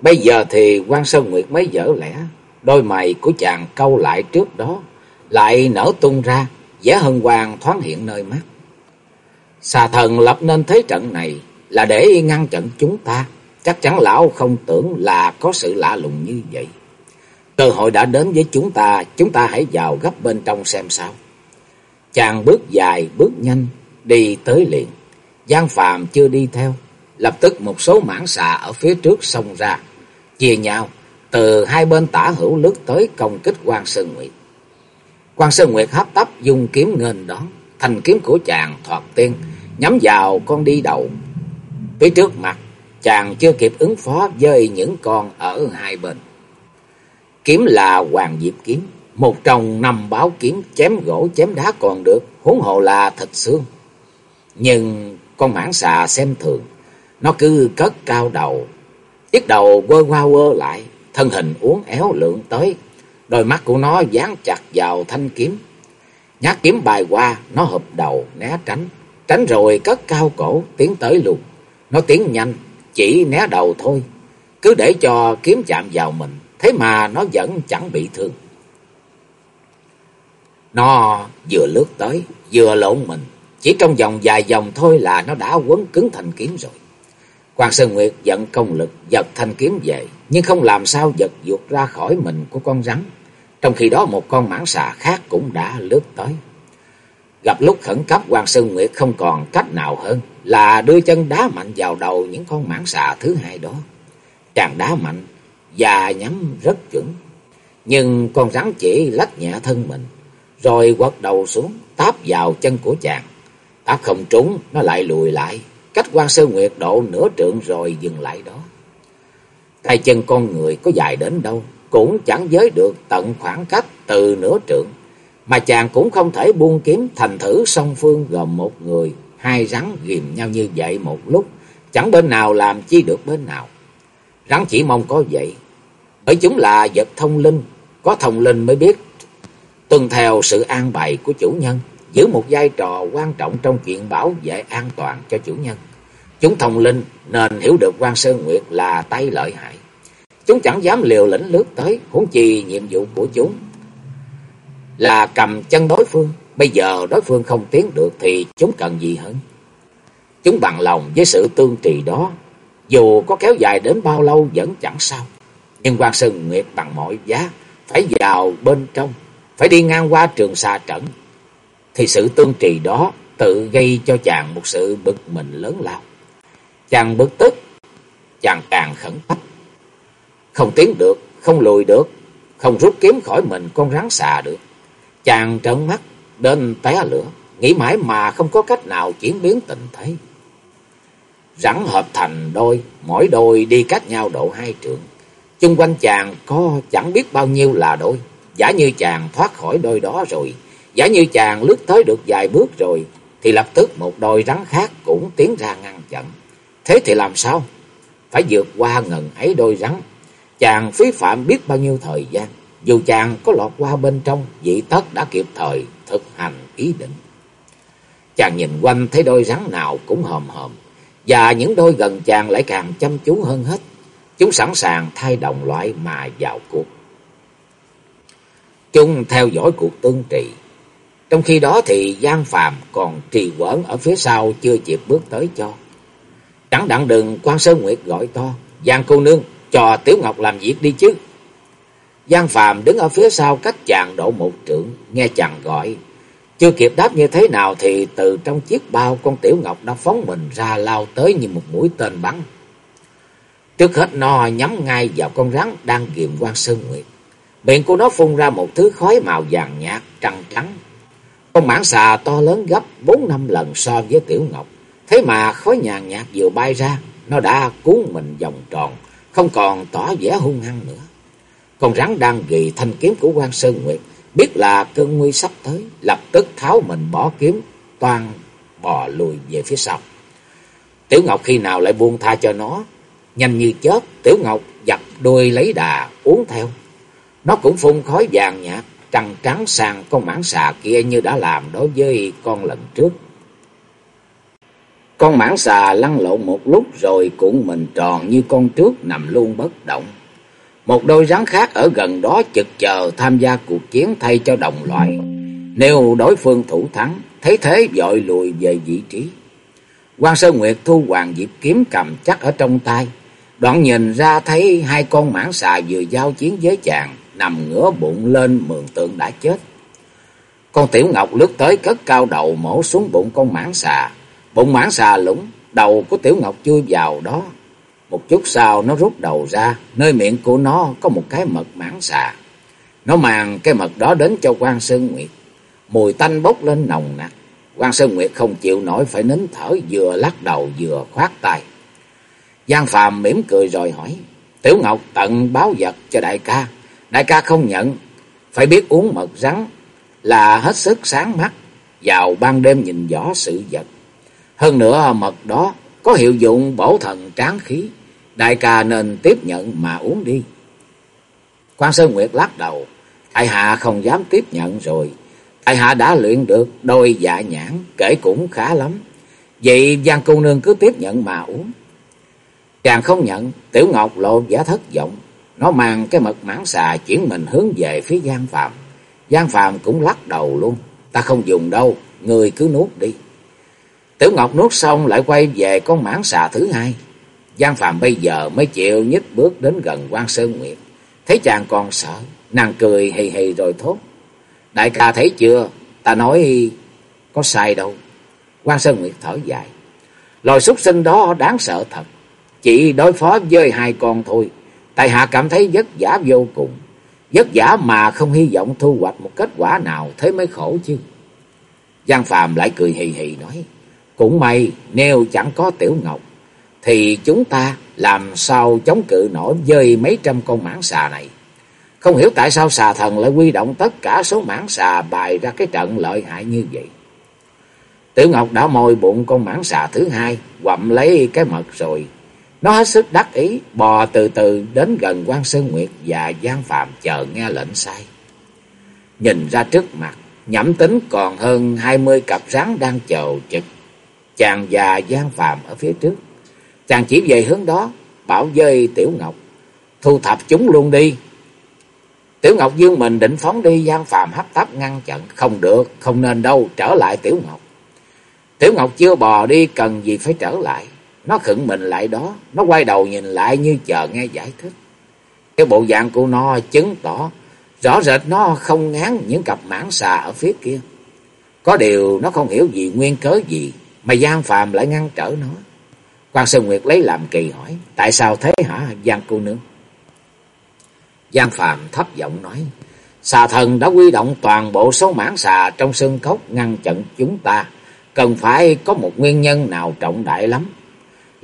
Bây giờ thì quan Sơn Nguyệt mới dở lẽ, đôi mày của chàng câu lại trước đó, lại nở tung ra, vẻ hân hoàng thoáng hiện nơi mắt. Xà thần lập nên thế trận này là để ngăn chặn chúng ta, chắc chắn lão không tưởng là có sự lạ lùng như vậy. Cơ hội đã đến với chúng ta, chúng ta hãy vào gấp bên trong xem sao. Chàng bước dài, bước nhanh, đi tới liền. Giang Phạm chưa đi theo, lập tức một số mãng xà ở phía trước xông ra, chia nhau, từ hai bên tả hữu lướt tới công kích quan Sơn Nguyệt. quan Sơn Nguyệt hấp tấp dùng kiếm nghênh đón, thành kiếm của chàng thoạt tiên, nhắm vào con đi đầu. Phía trước mặt, chàng chưa kịp ứng phó với những con ở hai bên. Kiếm là Hoàng Diệp Kiếm, một trong năm báo kiếm chém gỗ chém đá còn được, huống hộ là thịt xương. Nhưng con mãng xà xem thường, nó cứ cất cao đầu, chiếc đầu quơ qua quơ lại, thân hình uốn éo lượn tới, đôi mắt của nó dán chặt vào thanh kiếm. Nhát kiếm bài qua, nó hợp đầu, né tránh, tránh rồi cất cao cổ, tiến tới luôn. Nó tiến nhanh, chỉ né đầu thôi, cứ để cho kiếm chạm vào mình, thế mà nó vẫn chẳng bị thương. Nó vừa lướt tới, vừa lộn mình, chỉ trong vòng vài vòng thôi là nó đã quấn cứng thành kiếm rồi. Quan Sơn Nguyệt giận công lực giật thanh kiếm về, nhưng không làm sao giật vụt ra khỏi mình của con rắn. Trong khi đó một con mãng xà khác cũng đã lướt tới. Gặp lúc khẩn cấp Quan Sơn Nguyệt không còn cách nào hơn là đưa chân đá mạnh vào đầu những con mãng xà thứ hai đó. Chàng đá mạnh và nhắm rất chuẩn. Nhưng con rắn chỉ lách nhẹ thân mình, rồi quật đầu xuống, táp vào chân của chàng. Táp không trúng, nó lại lùi lại, cách quan sơ Nguyệt độ nửa trượng rồi dừng lại đó. Tay chân con người có dài đến đâu, cũng chẳng giới được tận khoảng cách từ nửa trượng. Mà chàng cũng không thể buông kiếm thành thử song phương gồm một người, hai rắn ghìm nhau như vậy một lúc, chẳng bên nào làm chi được bên nào. Rắn chỉ mong có vậy, bởi chúng là vật thông linh, có thông linh mới biết tuân theo sự an bài của chủ nhân, giữ một vai trò quan trọng trong chuyện bảo vệ an toàn cho chủ nhân. Chúng thông linh nên hiểu được quan Sơn Nguyệt là tay lợi hại. Chúng chẳng dám liều lĩnh lướt tới, huống chi nhiệm vụ của chúng. là cầm chân đối phương. Bây giờ đối phương không tiến được thì chúng cần gì hơn? Chúng bằng lòng với sự tương trì đó. Dù có kéo dài đến bao lâu vẫn chẳng sao. Nhưng quan Sơn Nguyệt bằng mọi giá phải vào bên trong, phải đi ngang qua trường xa trận. Thì sự tương trì đó tự gây cho chàng một sự bực mình lớn lao. Chàng bực tức, chàng càng khẩn cấp. Không tiến được, không lùi được, không rút kiếm khỏi mình con rắn xà được. Chàng trợn mắt, đến té lửa, nghĩ mãi mà không có cách nào chuyển biến tình thế. Rắn hợp thành đôi, mỗi đôi đi cách nhau độ hai trượng. Chung quanh chàng có chẳng biết bao nhiêu là đôi. Giả như chàng thoát khỏi đôi đó rồi, giả như chàng lướt tới được vài bước rồi, thì lập tức một đôi rắn khác cũng tiến ra ngăn chặn. Thế thì làm sao? Phải vượt qua ngần ấy đôi rắn. Chàng phí phạm biết bao nhiêu thời gian. Dù chàng có lọt qua bên trong, vị tất đã kịp thời thực hành ý định. Chàng nhìn quanh thấy đôi rắn nào cũng hòm hòm. Và những đôi gần chàng lại càng chăm chú hơn hết. Chúng sẵn sàng thay đồng loại mà vào cuộc. Chúng theo dõi cuộc tương trì. Trong khi đó thì Giang Phàm còn trì quẩn ở phía sau chưa kịp bước tới cho. Chẳng đặng đừng quan Sơn Nguyệt gọi to. Giang cô nương cho Tiểu Ngọc làm việc đi chứ. Giang Phàm đứng ở phía sau cách chàng độ một trượng, nghe chàng gọi. Chưa kịp đáp như thế nào thì từ trong chiếc bao con Tiểu Ngọc đã phóng mình ra lao tới như một mũi tên bắn. Trước hết nó nhắm ngay vào con rắn đang ghiềm quan Sơn Nguyệt. Miệng của nó phun ra một thứ khói màu vàng nhạt, trắng trắng. Con mãng xà to lớn gấp bốn năm lần so với Tiểu Ngọc. Thế mà khói nhàn nhạt vừa bay ra, nó đã cuốn mình vòng tròn, không còn tỏ vẻ hung hăng nữa. Con rắn đang ghi thanh kiếm của quan Sơn Nguyệt, biết là cơn nguy sắp tới, lập tức tháo mình bỏ kiếm, toàn bò lùi về phía sau. Tiểu Ngọc khi nào lại buông tha cho nó, nhanh như chớp, Tiểu Ngọc giật đuôi lấy đà uống theo. Nó cũng phun khói vàng nhạt, trăng trắng sang con mãng xà kia như đã làm đối với con lần trước. Con mãng xà lăn lộn một lúc rồi cuộn mình tròn như con trước nằm luôn bất động. Một đôi rắn khác ở gần đó chực chờ tham gia cuộc chiến thay cho đồng loại. Nếu đối phương thủ thắng, thấy thế dội lùi về vị trí. quan Sơn Nguyệt thu hoàng diệp kiếm cầm chắc ở trong tay. Đoạn nhìn ra thấy hai con mãng xà vừa giao chiến với chàng, nằm ngửa bụng lên mường tượng đã chết. Con Tiểu Ngọc lướt tới cất cao đầu mổ xuống bụng con mãng xà. Bụng mãng xà lũng, đầu của Tiểu Ngọc chui vào đó. Một chút sau nó rút đầu ra, nơi miệng của nó có một cái mật mãng xà. Nó mang cái mật đó đến cho quan Sơn Nguyệt. Mùi tanh bốc lên nồng nặc. quan Sơn Nguyệt không chịu nổi phải nín thở vừa lắc đầu vừa khoát tay. Giang Phàm mỉm cười rồi hỏi. Tiểu Ngọc tận báo vật cho đại ca. Đại ca không nhận. Phải biết uống mật rắn là hết sức sáng mắt. Vào ban đêm nhìn rõ sự vật. Hơn nữa mật đó có hiệu dụng bổ thần tráng khí. Đại ca nên tiếp nhận mà uống đi. Quan Sơn Nguyệt lắc đầu. Tại hạ không dám tiếp nhận rồi. Tại hạ đã luyện được đôi dạ nhãn, kể cũng khá lắm. Vậy Giang cô nương cứ tiếp nhận mà uống. Chàng không nhận, Tiểu Ngọc lộ giả thất vọng. Nó mang cái mật mãn xà chuyển mình hướng về phía Giang Phạm. Giang Phạm cũng lắc đầu luôn. Ta không dùng đâu, người cứ nuốt đi. Tiểu Ngọc nuốt xong lại quay về con mãn xà thứ hai. Giang Phạm bây giờ mới chịu nhích bước đến gần quan Sơn Nguyệt. Thấy chàng còn sợ, nàng cười hì hì rồi thốt. Đại ca thấy chưa, ta nói có sai đâu. quan Sơn Nguyệt thở dài. Loài súc sinh đó đáng sợ thật. Chỉ đối phó với hai con thôi. Tại hạ cảm thấy vất vả vô cùng. Vất vả mà không hy vọng thu hoạch một kết quả nào thế mới khổ chứ. Giang Phạm lại cười hì hì nói. Cũng may nếu chẳng có Tiểu Ngọc. Thì chúng ta làm sao chống cự nổi với mấy trăm con mãng xà này. Không hiểu tại sao xà thần lại quy động tất cả số mãng xà bài ra cái trận lợi hại như vậy. Tiểu Ngọc đã môi bụng con mãng xà thứ hai, quậm lấy cái mật rồi. Nó hết sức đắc ý, bò từ từ đến gần quan Sơn Nguyệt và Giang Phạm chờ nghe lệnh sai. Nhìn ra trước mặt, nhẩm tính còn hơn hai mươi cặp rắn đang chờ trực. Chàng và Giang Phạm ở phía trước. Chàng chỉ về hướng đó, bảo dây Tiểu Ngọc, thu thập chúng luôn đi. Tiểu Ngọc Dương mình định phóng đi Giang phạm hấp tấp ngăn chặn. Không được, không nên đâu, trở lại Tiểu Ngọc. Tiểu Ngọc chưa bò đi cần gì phải trở lại. Nó khựng mình lại đó, nó quay đầu nhìn lại như chờ nghe giải thích. Cái bộ dạng của nó chứng tỏ, rõ rệt nó không ngán những cặp mãng xà ở phía kia. Có điều nó không hiểu gì nguyên cớ gì mà Giang Phàm lại ngăn trở nó. Quan Sơn Nguyệt lấy làm kỳ hỏi, tại sao thế hả Giang cô nương? Giang Phàm thấp giọng nói, xà thần đã quy động toàn bộ số mãng xà trong sân cốc ngăn chặn chúng ta, cần phải có một nguyên nhân nào trọng đại lắm.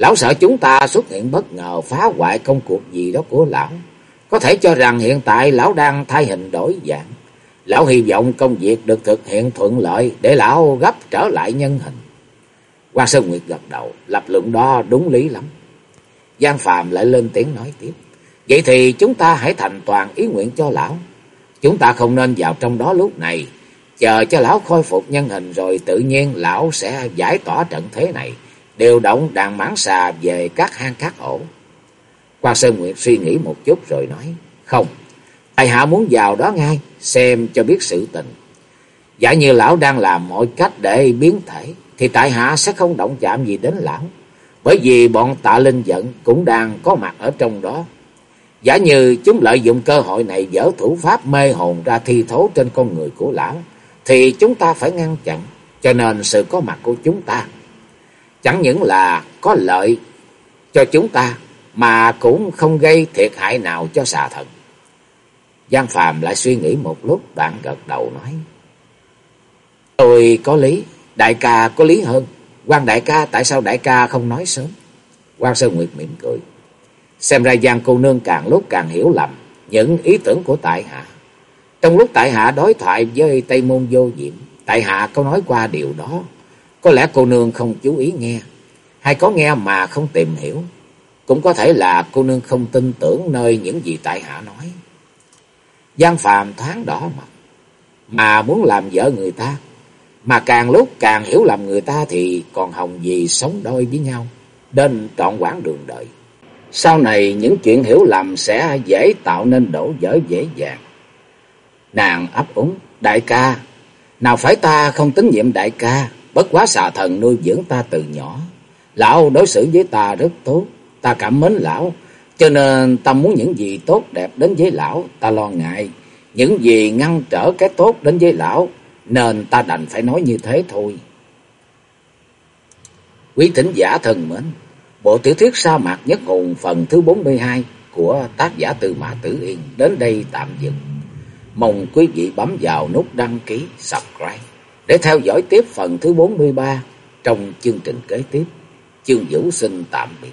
Lão sợ chúng ta xuất hiện bất ngờ phá hoại công cuộc gì đó của lão. Có thể cho rằng hiện tại lão đang thay hình đổi dạng. Lão hy vọng công việc được thực hiện thuận lợi để lão gấp trở lại nhân hình. Quan Sơn Nguyệt gật đầu, lập luận đó đúng lý lắm. Giang Phàm lại lên tiếng nói tiếp. Vậy thì chúng ta hãy thành toàn ý nguyện cho lão. Chúng ta không nên vào trong đó lúc này. Chờ cho lão khôi phục nhân hình rồi tự nhiên lão sẽ giải tỏa trận thế này. Điều động đàn mãng xà về các hang các ổ. Quan Sơn Nguyệt suy nghĩ một chút rồi nói. Không, tại hạ muốn vào đó ngay, xem cho biết sự tình. Giả như lão đang làm mọi cách để biến thể, thì tại hạ sẽ không động chạm gì đến lão. Bởi vì bọn tạ linh giận cũng đang có mặt ở trong đó. Giả như chúng lợi dụng cơ hội này dở thủ pháp mê hồn ra thi thố trên con người của lão, thì chúng ta phải ngăn chặn, cho nên sự có mặt của chúng ta. Chẳng những là có lợi cho chúng ta, mà cũng không gây thiệt hại nào cho xà thần. Giang Phàm lại suy nghĩ một lúc, bạn gật đầu nói. Tôi có lý, đại ca có lý hơn. quan đại ca, tại sao đại ca không nói sớm? quan Sơn Nguyệt mỉm cười. Xem ra Giang cô nương càng lúc càng hiểu lầm những ý tưởng của tại hạ. Trong lúc tại hạ đối thoại với Tây Môn Vô Diệm, tại hạ có nói qua điều đó. Có lẽ cô nương không chú ý nghe, hay có nghe mà không tìm hiểu. Cũng có thể là cô nương không tin tưởng nơi những gì tại hạ nói. Giang Phàm thoáng đỏ mặt, mà muốn làm vợ người ta. Mà càng lúc càng hiểu lầm người ta thì còn hồng gì sống đôi với nhau, nên trọn quãng đường đời. Sau này những chuyện hiểu lầm sẽ dễ tạo nên đổ vỡ dễ dàng. Nàng ấp úng, đại ca, nào phải ta không tín nhiệm đại ca, bất quá xà thần nuôi dưỡng ta từ nhỏ. Lão đối xử với ta rất tốt, ta cảm mến lão, cho nên ta muốn những gì tốt đẹp đến với lão, ta lo ngại. Những gì ngăn trở cái tốt đến với lão, nên ta đành phải nói như thế thôi. Quý thính giả thân mến, bộ tiểu thuyết sa mạc nhất hùng phần thứ 42 của tác giả từ Mã Tử Yên đến đây tạm dừng. Mong quý vị bấm vào nút đăng ký, subscribe để theo dõi tiếp phần thứ 43 trong chương trình kế tiếp. Chương Vũ xin tạm biệt.